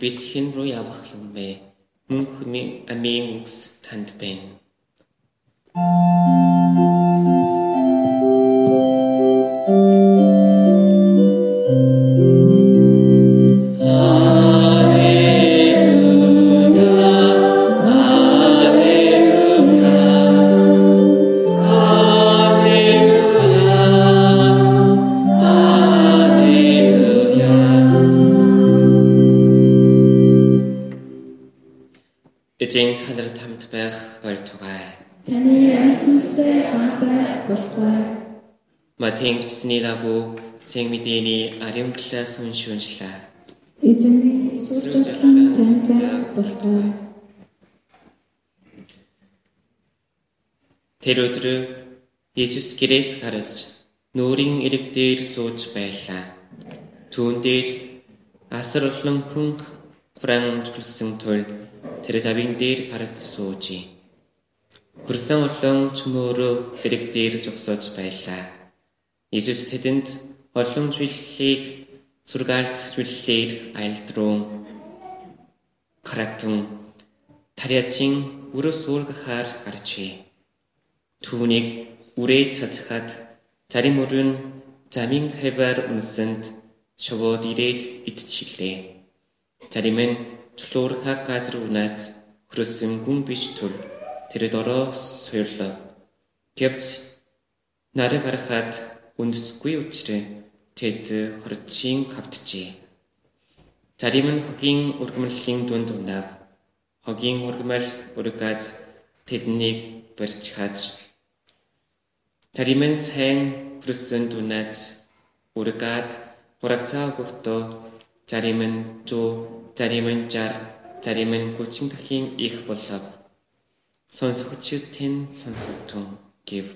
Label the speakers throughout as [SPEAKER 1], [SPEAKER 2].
[SPEAKER 1] бид хэн рүү явах юм бэ? Мөн хүний амийн үгс танд байна. Эзэн Матин снирагу цэг мэдээний ариун талаас уншууллаа.
[SPEAKER 2] Эзэн сүржэтлэн танд байх болтугай.
[SPEAKER 1] Тэр өдөр Есүс гэрээс гарч нүүрийн ирэг дээр сууж байлаа. Түүн дээр асар олон хүн хураан зүлсэн тул тэр завин дээр гарч суужээ. Хүрсэн олон чөмөөрөө ирэг дээр зогсож байлаа. Есүс тэдэнд олон зүйлийг сургаалт зүйлээр айлд руу харагтун тариачин өрөөс уулгахаар гарчээ. Түүнийг үрээ цацхад зарим өрөн замын хэвээр унсанд шогоод ирээд идчихлээ. Зарим нь чулуурхаа газар унаад хөрөсөн гүн биш тул тэр дороо соёрлоо. Гэвч нарыг харахад үндэсгүй учраас тэд хорчин хавтжээ. Зарим нь хогийн ургамлын дунд унаад хогийн ургамал ургаж тэднийг барьж хааж Зарим нь сайн хөрсөн дүнած ургаад урагцаа өгөхдөө зарим нь зүү зарим нь жар зарим нь хүчин дахин их болов сонсогчдын сонсогтун гэв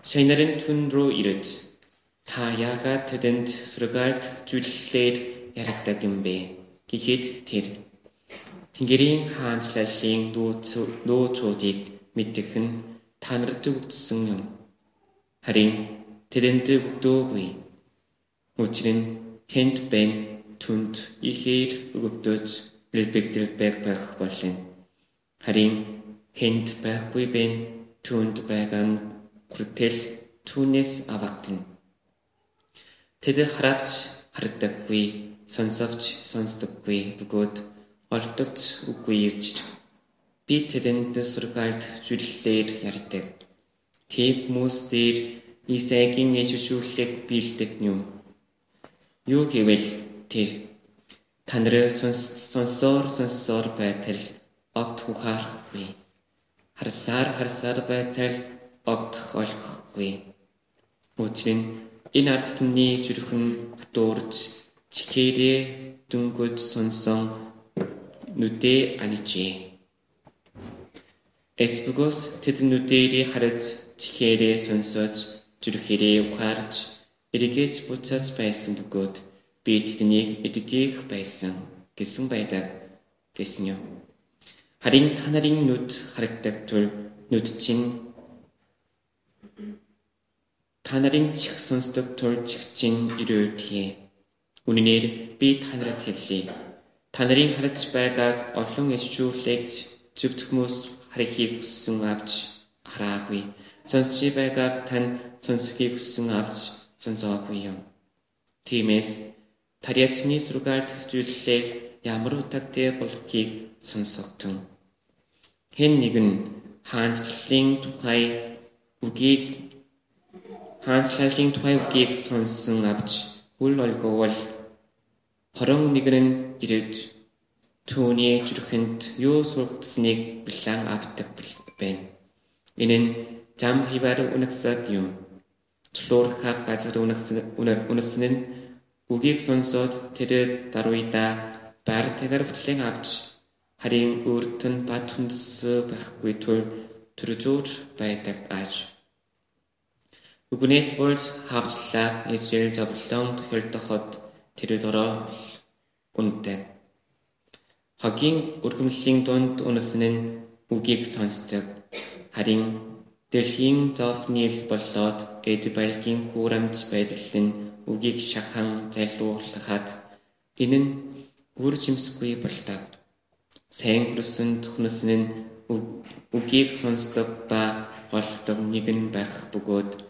[SPEAKER 1] Шайнарын түн рүү ирэж та яагаад тэдэнд сургаалт зүйллээр яригдаг юм бэ гэхэд тэр Тэнгэрийн хаанчлалын нөөцүүдийг мэдэх нь та нарт өгдсөн юм. Харин тэдэнд өгдөөгүй. Учир нь хэнд бэн түнд ихээр өгөгдөж бэлбэгдэл байх байх болно. Харин хэнд байхгүй бэн түнд байгаа нь хүртэл түүнээс авагдана. Тэд харавч хардаггүй, сонсовч сонсдоггүй бөгөөд олдогч үгүй ирж Би тэдэнд сургаалт зүйллээр ярьдаг. Тийм хүмүүс дээр Исаигийн нэшвшүүлэг биелдэг юм. Юу гэвэл тэр та нар сонсоор сонсоор байтал огт ухаарахгүй. Харсаар харсаар байтал огт олохгүй. Учир нь энэ ард түмний зүрхэн хатуурж чихээрээ дүнгөж сонсон нүдээ анижээ. Эсбүгөөс тэднүүдийг харж чихээрээ сонсож зүрхээрээ ухаарч эргэж буцаж байсан бөгөөд би тэднийг эдгийх байсан гэсэн байдаг гэсэн юм. Харин та нарын нүд харагдаг тул нүд чинь та нарын чих сонсдог тул чих чинь ирээдгээ. Үнэнээр би та нарт хэллий. Та нарын харж байгааг олон ишчүүлэгч зөвхт хүмүүс харихыг хүссэн авч хараагүй. Сонсчи байгааг тань сонсохыг хүссэн авч сонсоогүй юм. Тиймээс тариачны сургаалт зүйллээр ямар утгатай болохыг сонсогдсон. Хэн нэгэн хаанчлалын тухай үгийг хаанчлалын тухай үгийг сонссон авч үл олгоовол хорон нэгэн ирж Түүний зүрхэнд юу сургацсныг билан авдаг байна. Энэ нь зам хиваар үнэсэд юм. Чулуурхаа газар үнэсэн нь үгийг сонсоод тэр даруйда бар тэгэр хөтлөн авч харин өөрт нь бат хүндэс байхгүй тул төрөжөр байдаг аж. Үгнээс болж хавцлаа Израиль зовлон тохиолдоход тэр дөрөө үнэтэй Хогийн өргөмлийн дунд үнэсэн нь үгийг сонсдог. Харин дэлхийн зовнил болоод эд байлгийн хүүрамж байдал нь үгийг шахан залруулахад энэ нь үр жимсгүй болдог. Сайн хүрсэн тухнас нь үгийг сонсдог ба олдог нэгэн байх бөгөөд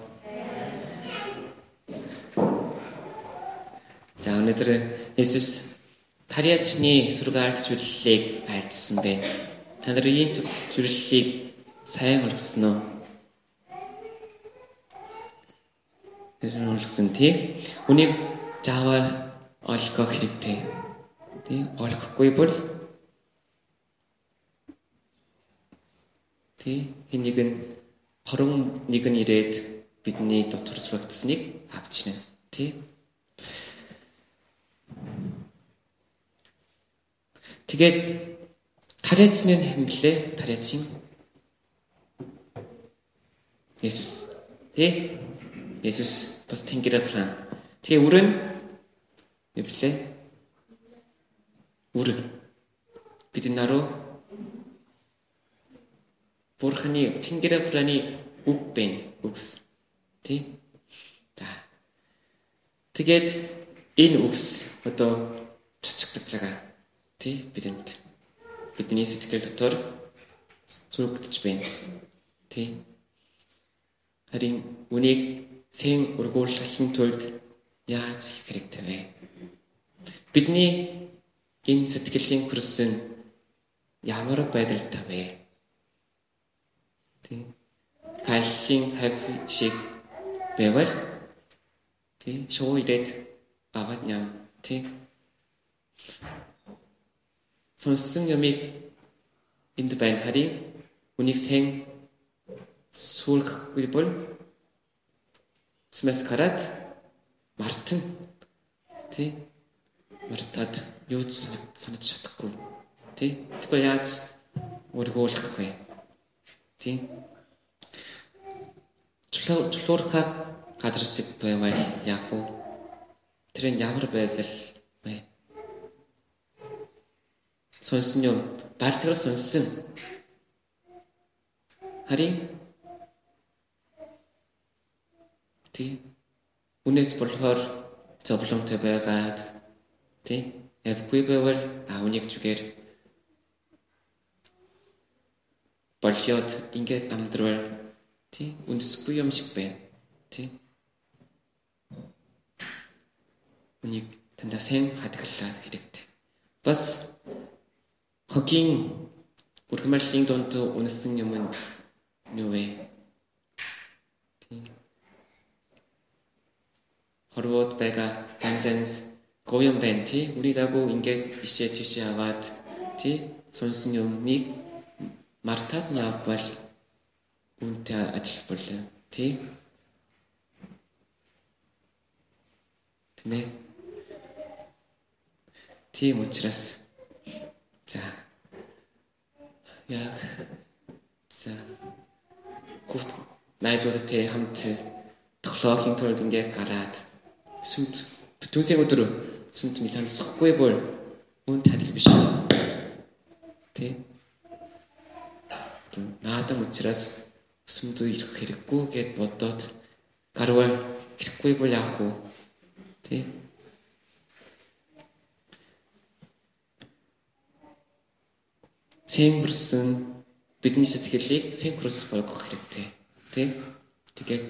[SPEAKER 1] нь 60, зарим нь 30 дахин авчрах болын гэзэлтав. Эзний үг.
[SPEAKER 2] Христийн саашаалмагтал тань байх болтугай.
[SPEAKER 1] Сайн мэцгаано. За өнөөдөр Иесус Тариачны сургаалт зөвлөлийг айлдсан байна. Та нар ийм зөвлөлийг сайн олгосон уу? Тэр олгосон тий. Үнийг заавал олгох хэрэгтэй. Тий, олгохгүй бол тий хэнийг нь хорон нэг нь ирээд бидний дотор сургагдсныг авчна. Тий. Тэгээд тариацны хэмлээ тариацын Есүс. Тий. Есүс. Бас тэнгэрээр план. Тэгээ үрэн? Библиэ үр бид наруу Бурханы тэнгэрэ планы үг бэн үгс. Тий за тэгээд энэ үгс одоо цацгдаж байгаа тий бидэнд бидний сэтгэл дотор зүрхтж байна. Тий харин үнийг сэн ургууллахын тулд яаж хийх хэрэгтэй вэ? Бидний энэ сэтгэлийн хөрсөн ямар байдалтай вэ? Тийм. Калшин хав шиг байвал тийм шоу ирээд аваад ням тийм. Сонссон ямиг энд байна харин үнийг сэн суулгахгүй бол смэс карат мартан тийм мартаад юу ч санаж чадахгүй. Тий? Тэгвэл яаж өргөөлөх вэ? Тий? Чулуурхаа газар шиг байвал яах вэ? Тэр нь ямар байдал вэ? Сонсон юм. Бартгаар сонсон. Харин тий Үнээс болохоор зовлонтой байгаад Тэ? Яггүй байвал аавныг зүгээр болиод ингээд амдрал тий үнсгүй юм шиг байна. Тий? Үнийг тандаа сайн хадгалаад хэрэгтэй. Бас хогийн үргэлжлэлийн донд үнсэн юм нь юу вэ? Тий. Хорвот байгаа танзанс 고연 벤티 우리라고 인게 이시에 티시아와트 티 손순용 Тийм учраас. За. Яг. За. Гуфт найзуудтай хамт тоглоом төрөд ингээ гараад. Сүмд бүтүнсэг өдрөө. Сүмд мисал сохгүй бол үн танил биш. Тийм. Наадам учраас сүмд ирэх хэрэггүй гэд бодоод гарвал хэрэггүй бол яах вэ? Тийм. Сэн хүрсэн бидний сэтгэлийг сэн хүрс болгох хэрэгтэй. Тэ? Тэгээд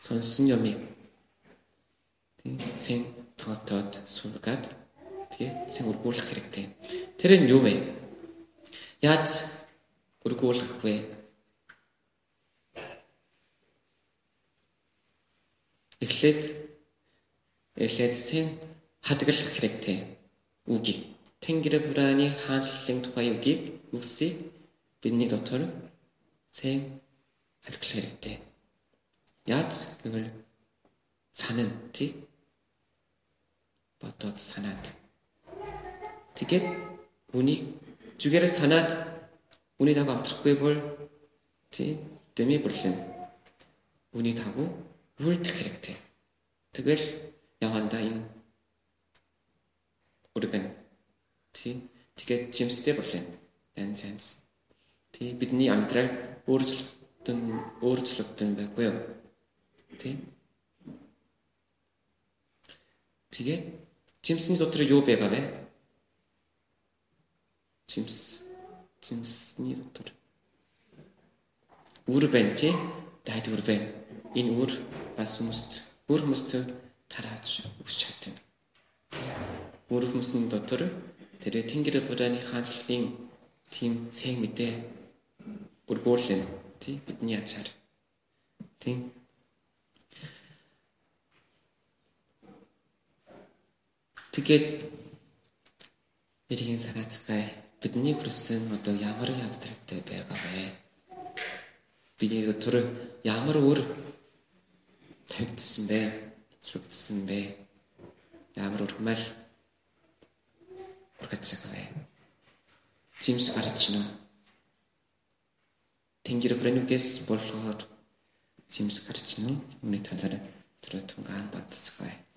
[SPEAKER 1] сонсон юмыг Тэ? Сэн цоотоод суулгаад тэгээ цэг өргүүлэх хэрэгтэй. Тэр нь юу вэ? Яаж өргүүлэх вэ? Эхлээд эхлээд сэн хадгалах хэрэгтэй. 탱기를 불안하니 하실랭 도가유기 묵시 민니 더터르 생 알클레르 때 야츠 그걸 사는 티 버터 사나트. 티켓 우니 주게를 사나트. 우니다고 앞서고 볼 티, 뜸이 불른 우니다고 울트그렉 때 특을 영한다인 오르벤. Тий тэгээд жимстэй бүрлэн. Янз янз. Тий бидний амьдрал өөрчлөлтөн өөрчлөгдөн байхгүй юу? Тий Тэгээ жимсний дотор юу байгаа вэ? Жимс жимсний дотор үр байна тий? Дайд үр байна. Энэ үр бас хүмүүст бүр хүмүүст тарааж өгч чадна. Үр хүмүүсийн дотор тэр Тэнгэр бурааны хаанчлалын тийм сайн мэдээ өргөөлөн тий бидний ачаар тийм Тэгээд эрийн санаацгай бидний хүрсэн одоо ямар явдралтай байгаа вэ? Бидний дотор ямар үр тавьдсан бэ? Зүрхтсэн бэ? Ямар урмал ургац байгаа вэ? Зимс гарч гинэ. Тэнгэр брэнүгээс болохоор зимс гарч гинэ. Үүний талаар тэр тунгаан бодцгаая.